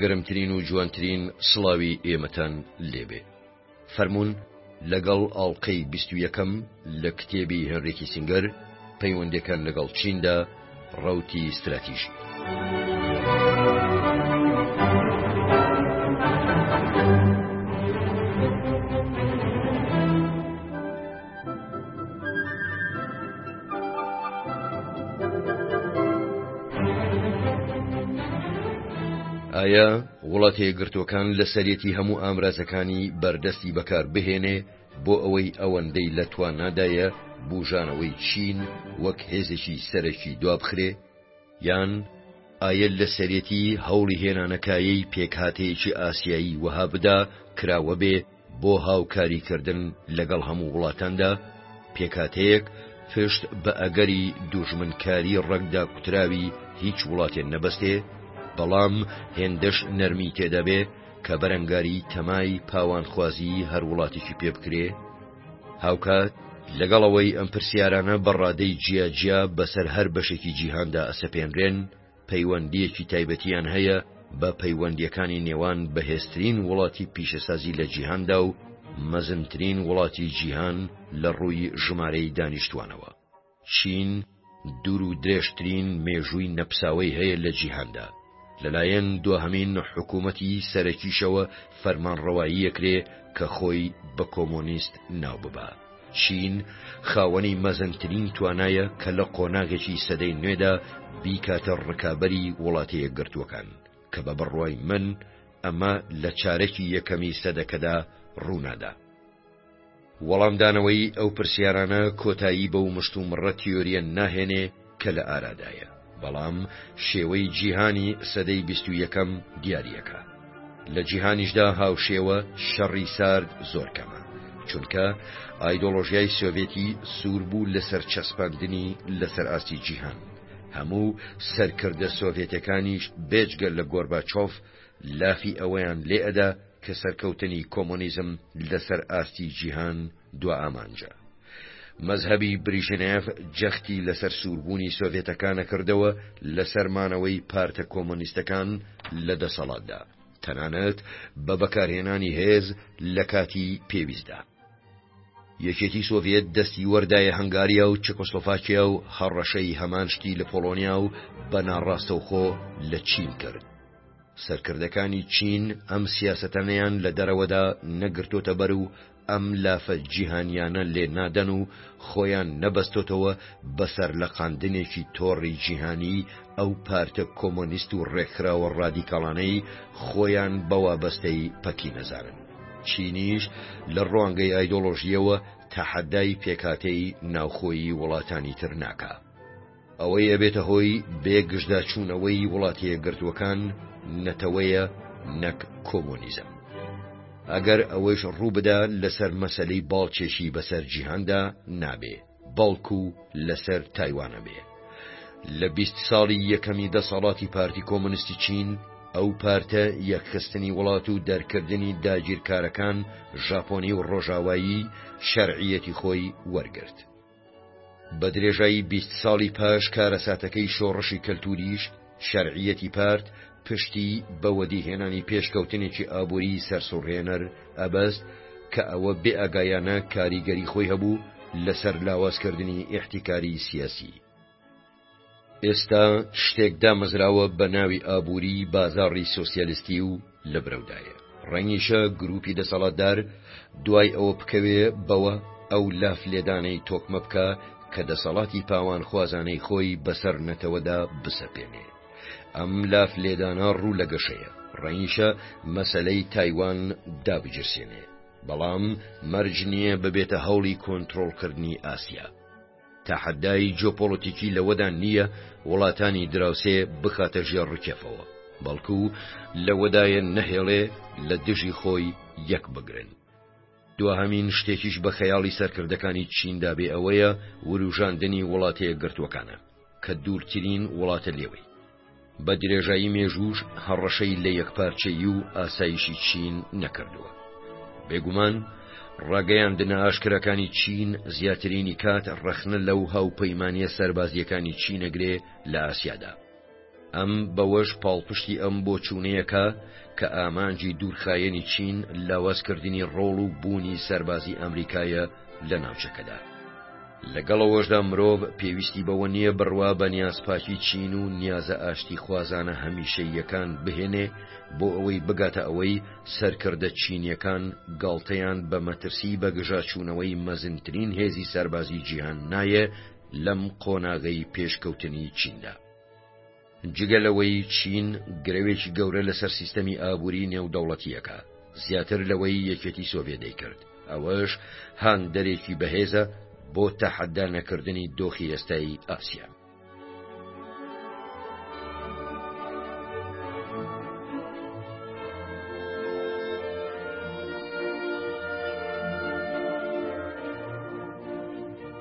گەرمترین و جوانترین سڵاوی ئێمەتان لێبێ فەرموون لەگەڵ ئاڵلقەی بیست و یەکەم لە کتێبی هێنری کیسینگەر پەیوەندەکان لەگەڵ چیندا ڕوتی ستراتیژی. ئایا وڵاتە یەکگرتوەکان لەسەرەتی هەموو ئامرازەکانی بەردەستی بەکار بهێنێ بۆ ئەوەی ئەوەندەی لە توانادایە بوژانەوەی چین وەک هێزێکی سەرەکی دوابخرێ یان ئاەت لە سەرەتی هەوڵی هێنانەکایەی پێکهاتەیەکی ئاسیایی وەها بدا کراوە بێ بۆ هاوکاری کردن لەگەڵ هەموو وڵاتاندا پێکهاتەیەک پشت بە ئەگەری دوژمنکاری ڕەگدا کوتراوی هیچ وڵاتێن نەبەستێ بەڵام هێندەش نەرمی تێدەبێ کە بەرەنگاری تەمای پاوانخوازی هەر وڵاتێکی پێ بکرێ هاوکات لەگەڵەوەی ئەم پرسیارانە بەڕادەی جیاجیا بەسەر هەر بەشێکی جیهاندا ئەسەپێنرێن پەیوەندییەکی تایبەتیان هەیە بە پەیوەندییەکانی نێوان بەهێزترین وڵاتی پیشەسازی لە جیهاندا و مەزنترین وڵاتی جیهان لە ڕووی ژمارەی دانیشتوانەوە چین دوور و درێژترین مێژووی نەپساوەی هەیە لە جیهاندا لەلایەن دوهەمین حکوومەتی سەرەکیشەوە فەرمانڕەواییەکرێ کە خۆی بە کۆمۆنیست ناو ببا. چین خاوەنی مەزنترین توانایە کە لە قۆناغێکی سەدەی نوێدا بیکاتە ڕکابەری وڵاتە یەکگرتووەکان کە بە بڕوای من ئەمە لە چارەکی یەکەمی سەدەکەدا ڕوونادا. وەڵامدانەوەی ئەو پرسیارانە کۆتایی بەو مشتومڕە تیۆرییە ناهێنێ کە لە ئارادایە، بەڵام شێوەی جیهانی سەدەی بیست و یەکەم دیارییەکە. لە جیهانیشدا هاوشێوە شەڕی سارد زۆر کەمە، چونکە ئایدۆلۆژیای سۆڤێتی سوور بوو لەسەر چەسپاندنی لەسەر ئاستی جیهان، هەموو سەرکردە سۆڤێتەکانیش بێجگە لە گۆرباچۆف لافی ئەوەیان لێ ئەدا کە سەرکەوتنی کۆمۆنیزم لەسەر ئاستی جیهان دوا ئامانجە مەزهەبی بریژنێڤ جەختی لەسەر سووربوونی سۆڤێتەکانە کردەوە لەسەر مانەوەی پارتە کۆمۆنیستەکان لە دەسەڵاتدا تەنانەت بە بەکارهێنانی هێز لە کاتی پێویستدا. یەکێتی سۆڤێت دەستی وەردایە هەنگاریا و چکۆسلۆفاکیا و هەڕەشەی هەمان شتی لە پۆڵۆنیا و بە ناڕاستەوخۆ لە چین کرد. سەرکردەکانی چین ئەم سیاسەتەنەیان لە دەرەوەدا نەگرتۆتە بەر و ئەم لافە جیهانیانە لێ نادەن و خۆیان نەبەستۆتەوە بە سەرلەقاندنێکی تۆڕی جیهانیی ئەو پارتە کۆمۆنیست و ڕێکخراوە ڕادیکاڵانەی خۆیان بە وابەستەی پەکی نەزانن. چینیش لە ڕوانگەی ئایدۆڵۆژییەوە تەحەدای پێکهاتەی ناوخۆیی وڵاتانی تر ناکا. ئەوەی ئەبێتە هۆی بێ گژداچوونەوەی وڵاتەیەکگرتووەکان نەتەوەیە نەک کۆمۆنیزم. ئەگەر ئەوەیش ڕووبدا لەسەر مەسەلەی باڵکێشی بەسەر جیهاندا نابێ بەڵکو لەسەر تایوانەبێ. لە بیست ساڵی یەکەمی دەسەڵاتی پارتی کۆمۆنستی چین، ئەو پارتە یەکخستنی وڵات و دەرکردنی داگیرکارەکان، ژاپۆنی و ڕۆژاوایی، شەرعیەتی خۆی وەرگرت. بە درێژایی بیست ساڵی پاش کارەساتەکەی شۆڕشی کەلتووریش، شەرعیەتی پارت پشتی بە وەدیهێنانی پێشکەوتنێکی ئابووری سەرسوڕهێنەر ئەبەست کە ئەوە بێئاگایانە کاریگەری خۆی هەبوو لەسەر لاوازکردنی ئیحتیکاری سیاسی. ئێستا شتێک دامەزراوە بە ناوی ئابووری بازاڕی سۆسیالیستی و لە برەودایە ڕەنگیشە گروپی دەسەڵاتدار دوای ئەوە بکەوێ بەوە ئەو لاف لێدانەی تۆکمە بکە کە دەسەڵاتی پاوان خوازانەی خۆی بەسەر نەتەوەدا بسەپێنێ ئەم لاف لێدانە ڕوو لە گەشەیە ڕەنگیشە مەسلەی تایوان دابجرسێنێ بەڵام مەرج نییە ببێتە هەوڵی کۆنتترۆلکردنی ئاسیا. تەحەدای جیۆپۆڵەتیکی لەوەدا نییە وڵاتانی دراوسێ بخاتە ژێر ڕکێفەوە، بەڵکو لەوەدایە نەهێڵێ لە دژی خۆی یەک بگرن. دواهەمین شتێکیش بە خەیاڵی سەرکردەکانی چیندا بێ ئەوەیە وروژاندنی وڵاتە یەکگرتووەکانە کە دوورترین وڵاتە لێوەی. بە درێژایی مێژووش هەڕەشەی لە یەکپارچەیی و ئاسایشی چین نەکردووە بێگومان ڕاگەیاندنە ئاشکراکانی چین زیاترینی کات ڕەخنە لەو هاوپەیمانە سەربازیەکانی چینەگرێ لە ئاسیادا ئەم بەوەش پاڵپشتی ئەم بۆ چوونەیەکە کە ئامانجی دوورخایەنی چین لاوازکردنی ڕۆڵ و بوونی سەربازی ئەمریکایە لە ناوچەکەدا. لەگەڵ ئەوەشدا مرۆڤ پێویستی بەوە نییە بڕوا بە نیازپاکی چین و نیازە ئاشتی خوازانە هەمیشەییەکان بهێنێ بۆ ئەوەی بگاتە ئەوەی سەرکردە چینیەکان گاڵتەیان بە مەترسی بە گژاچوونەوەی مەزنترین هێزی سەربازی جیهان نایە لەم قۆناغەی پێشکەوتنی چیندا. جگە لەوەی چین گرەوێکی گەورە لەسەر سیستەمی ئابووری نێودەوڵەتییەکە زیاتر لەوەی یەکێتی سۆڤێ دەیکرد ئەوەش هاندەرێکی بەهێزە بۆ تەحەدا نەکردنی دۆخی ئێستای ئاسیا.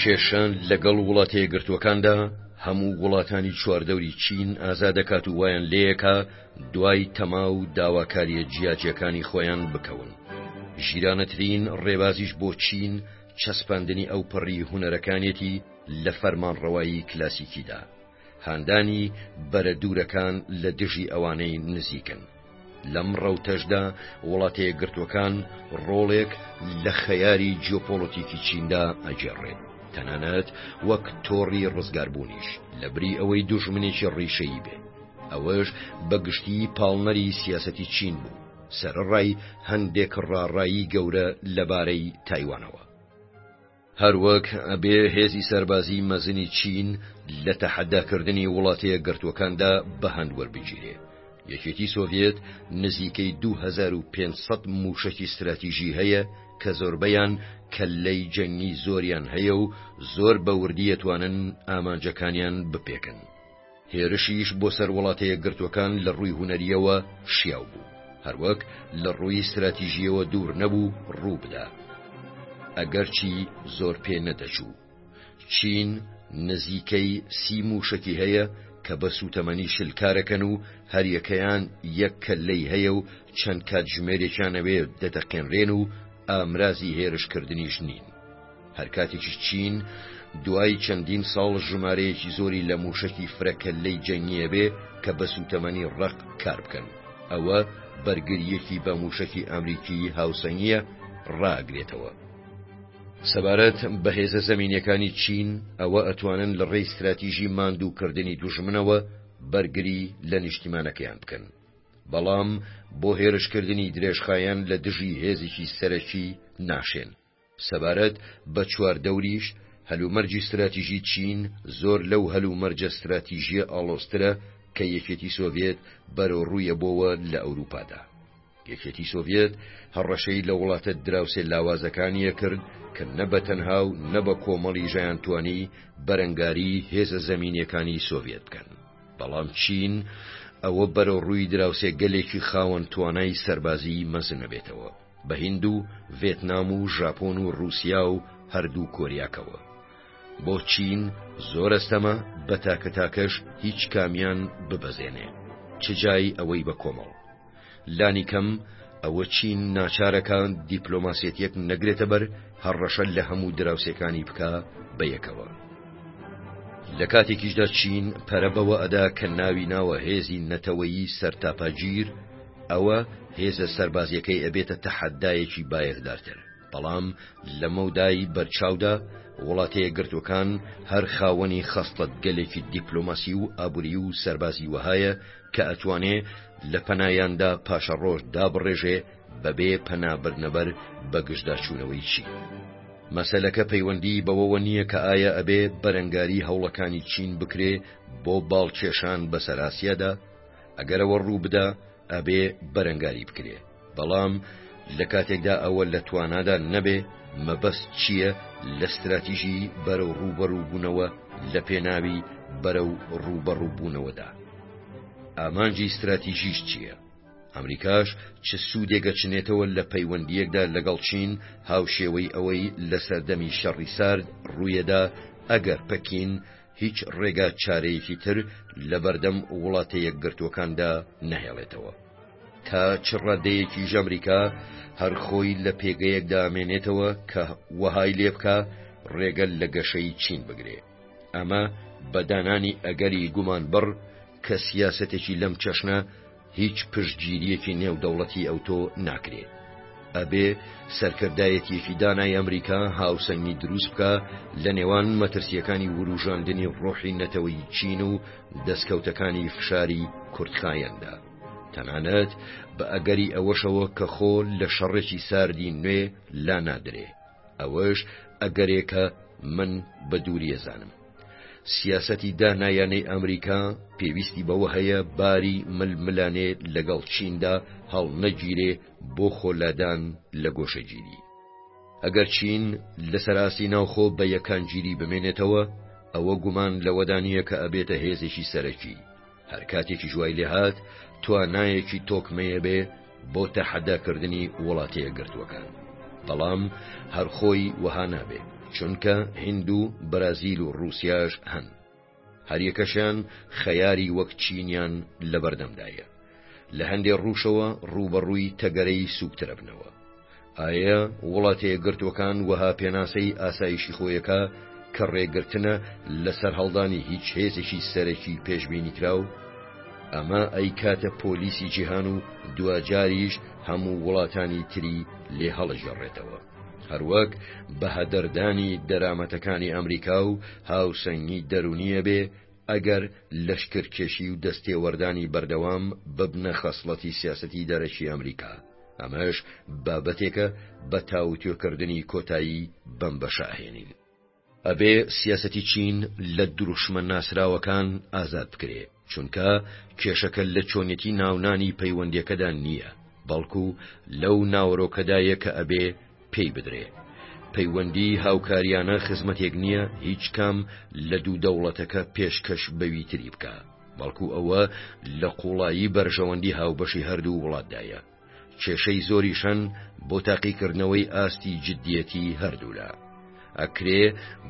کێشان لەگەڵ وڵاتە یەکگرتووەکاندا هەموو وڵاتانی چواردەوری چین ئازادەکات و وایان لەیەکە دوای تەما و داواکاریە جیاجیەکانی خۆیان بکەون ژیرانەترین ڕێبازیش بۆ چین چەسپاندنی ئەو پەڕی هوەرەکانێتی لە فەرمانڕەوایی کلاسیکیدا هاندانی بەرە دوورەکان لە دژی ئەوانەی نزیکن. لەم ڕەوتەشدا وڵاتەیەکگرتووەکان ڕۆڵێک لە خەیاری جیۆپۆڵۆتیکی چیندا ئەگێڕێت، تەنانەت وەک تۆڕی ڕزگاربوونیش، لەبری ئەوەی دوژمنێکی ڕیشەیی بێ. ئەوەش بە گشتی پاڵنەری سیاسەتی چین بوو، سەرەڕای هەندێک ڕاڕایی گەورە لەبارەی تایوانەوە. هەروەک ئەبێ هێزی سەربازیی مەزنی چین لە تەحەداکردنی وڵاتەیەکگرتووەکاندا بە هەند وەربگیرێ. یەکێتی سۆڤیەت نزیکەی دوو هەزار و پێنج سەد مووشەکی ستراتیژی هەیە کە زۆربەیان کەللەی جەنگی زۆریان هەیە و زۆر بە وردی ئەتوانن ئامانجەکانیان بپێکن. هێرشیش بۆ سەر وڵاتەیەکگرتووەکان لە ڕووی هونەرییەوە شیاو بوو، هەروەک لە ڕووی ستراتیژییەوە دوور نەبوو ڕوو بدا. ئەگەرچی زۆر پێ نەدەچوو. چین نزیکەی سی مووشەکی هەیە کە بە سووتەمەنی شل کارەکەن و هەریەکەیان یەک کەللەی هەیە و چەند کاتژمێرێکیانەوێ دەتەقێنرێن و ئامرازی هێرشکردنیش نین. هەرکاتێکیش چین دوای چەندین ساڵ ژمارەیەکی زۆری لە مووشەکی فرەکەللەی جەنگی ئەبێ کە بە سووتەمەنی ڕەق کار بکەن ئەوە بەرگرییەکی بە مووشەکی ئەمریکیی هاوسەنگییە ڕاگرێتەوە. سەبارەت بە هێزە زەمینیەکانی چین ئەوە ئەتوانن لە ڕێی ستراتیژی ماندووکردنی دوژمنەوە بەرگری لە نیشتیمانەکەیان بکەن بەڵام بۆ هێرشکردنی درێژخایەن لە دژی هێزێکی سەرەکی ناشێن. سەبارەت بە چواردەوریش، هەلومەرجی ستراتیژی چین زۆر لەو هەلومەرجە ستراتیژییە ئاڵۆزترە کە یەکێتی سۆڤێت بەرەوڕوویە بۆوە لە ئەوروپادا. یەکێتی سۆڤێت هەڕەشەی لە وڵاتە دراوسێ لاوازەکانییە کرد کە نە بە تەنها و نە بە کۆمەڵیش ئەیانتوانی بەرەنگاریی هێزە زەمینییەکانی سۆڤێت بکەن، بەڵام چین ئەوە بەرەوڕووی دراوسێگەلێکی خاوەن توانای سەربازیی مەزن ئەبێتەوە. بە هیند و ڤێتنام و ژاپۆن و ڕووسیا و هەردوو کۆریاکەوە. بۆ چین زۆر ئەستەمە بە تاکە تاکەش هیچ کامیان ببەزێنێ چ جای ئەوەی بە کۆمەڵ. لانی کەم ئەوە چین ناچارە کە دیپلۆماسیەتیەک نەگرێتە بەر هەڕەشە لە هەموو دراوسێکانی بکا بە یەکەوە. لە کاتێکیشدا چین پەرە بەوە ئەدا کە ناوی ناوە هێزی نەتەوەیی سەرتاپا گیر، ئەوە هێزە سەربازیەکەی ئەبێتە تەحەدایەکی بایەخدارتر بەڵام لەمەودای بەرچاودا وڵاتەیەگرتوەکان هەر خاوەنی خەستەت گەلێکی دیپلۆماسی و ئابووری و سەربازی وەهایە کە ئەتوانێ لە پەنایاندا پاشە ڕۆژ دابڕێژێ بەبێ پەنابردنەبەر بەگژداچوونەوەی چی. مەسەلەکە پەیوەندی بەوەوە نییە کە ئایا ئەبێ بەرەنگاری هەوڵەکانی چین بکرێ بۆ باڵکێشان بەسەراسیادا، ئەگەر ئەوە ڕوو بدا ئەبێ بەرەنگاری بکرێ بەڵام لە کاتێکدا ئەوە لە توانادا نەبێ مەبەست چییە لە ستراتیژی بەرەو ڕووبەڕووبوونەوە لە پێناوی بەرەو ڕووبەڕووبوونەوەدا ئامانجی ستراتیژیش چییە؟ ئەمریکاش چ سوودێگە چنێتەوە لە پەیوەندیەکدا لەگەڵ چین هاوشێوەی ئەوەی لە سەردەمی شەڕی سارد ڕوویەدا ئەگەر پەکین هیچ ڕێگا چارەیەکی تر لەبەردەم وڵاتە یەکگرتووەکاندا نەهێڵێتەوە. تا چ ڕادەیەکیش ئەمریکا هەر خۆی لە پێگەیەکدا مێنێتەوە کە وەهای لێ بکا ڕێگە لە گەشەی چین بگرێ. ئەمە بە دانانی ئەگەری گومانبڕ کە سیاسەتێکی لەم چەشنە، هیچ پشتگیریەکی نێودەوڵەتی ئەوتۆ ناکرێ ئەبێ سەرکردایەتیەکی دانای ئەمریکا هاوسەنگی دروست بکە لە نێوان مەترسیەکانی وروژاندنی ڕۆحی نەتەوەی چین و دەستکەوتەکانی فشاری کورتخایەندا تەنانەت بە ئەگەری ئەوەشەوە کە خۆ لە شەڕێکی ساردی نوێ لا نادرێ ئەوەش ئەگەرێکە من بە دووریەزانم سیاسەتی دانایانەی ئەمریکا پێویستی بەوە هەیە باری ململانێ لەگەڵ چیندا هەڵنەگیرێ بۆ خۆلادان لە گۆشەگیری ئەگەر چین لە سەراستی ناوخۆ بە یەکانگیری بمێنێتەوە ئەوە گومان لەوەدانە کە ئەبێتە هێزێکی سەرەکی هەر کاتێکیش وای لێ هات توانایەکی تۆکمەیە بێ بۆ تەحەداکردنی وڵاتە یەکگرتووەکان بەڵام هەر خۆی وەها نابێ چونکە هند و بەرازیل و ڕووسیاش هەن هەریەکەشیان خەیاری وەک چینیان لەبەردەمدایە لە هەندێ ڕووشەوە ڕووبەڕووی تەگەرەی سووکترەبنەوە ئایە وڵاتە یەکگرتووەکان وەها پێناسەی ئاسایشی خۆیەکا کە ڕێگرتنە لە سەرهەڵدانی هیچ هێزێکی سەرەکی پێشبینیکراو؟ ئەمە ئەیکاتە پۆلیسی جیهان و دواجاریش هەموو وڵاتانی تری لێ هەڵەژێڕێتەوە. هەروەک بە هەدەردانی دەرامەتەکانی ئەمریکا و هاوسەنگی دەرونیە بێ ئەگەر لەشکرکێشی و دەستێوەردانی بەردەوام ببنە خەسڵەتی سیاسەتی دەرەکی ئەمریکا. ئەمەش بابەتێکە بە تاوتوێکردنی کۆتایی بەم بەشە ئەهێنین. ئەبێ سیاسەتی چین لە دروشمە ناسراوەکان ئازاد بکرێ، چونکە کێشەکە لە چۆنێتی ناونانی پەیوەندیەکەدا نییە، بەڵکو لەو ناوەرۆکەدایە کە ئەبێ پێی بدرێ. پەیوەندی هاوکاریانە خزمەتێک نییە هیچ کام لە دوو دەوڵەتەکە پێشکەش بەوی تری بکا. بەڵکو ئەوە لە قوڵایی بەرژەوەندی هاوبەشی هەردوو وڵاتدایە، کێشەی زۆریش هەن بۆ تاقیکردنەوەی ئاستی جدیەتی هەردوولا. ئەکرێ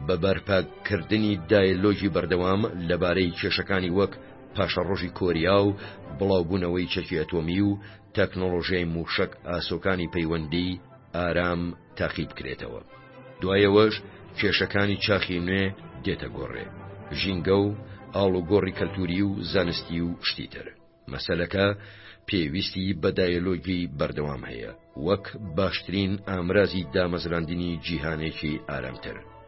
بە بەرپاکردنی دایەلۆگی بەردەوام لەبارەی کێشەکانی وەک پاشەڕۆژی کۆریا و بڵاوبوونەوەی چەکی ئەتۆمی و تەکنۆلۆژیای مووشەک ئاسۆکانی پەیوەندی ئارام تاقی بکرێتەوە دوایەوەش کێشەکانی چاخی نوێ دێتە گۆڕێ ژینگە و ئاڵوگۆڕی کەلتوری و زانستی و شتی تر مەسلەکە پێویستی بە دایلۆگی بەردەوام هەیە وەک باشترین ئامرازی دامەزراندنی جیهانێکی ئارامتر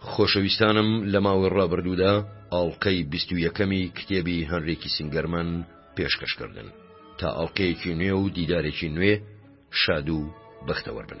خۆشەویستانم لە ماوەی ڕابردوودا ئاڵقەی بیست و یەکەمی کتێبی هەنری کیسینگەرمان پێشکەش کردن تا ئاڵقەیەکی نوێ و دیدارێکی نوێ شاد و بەختەوەر بن.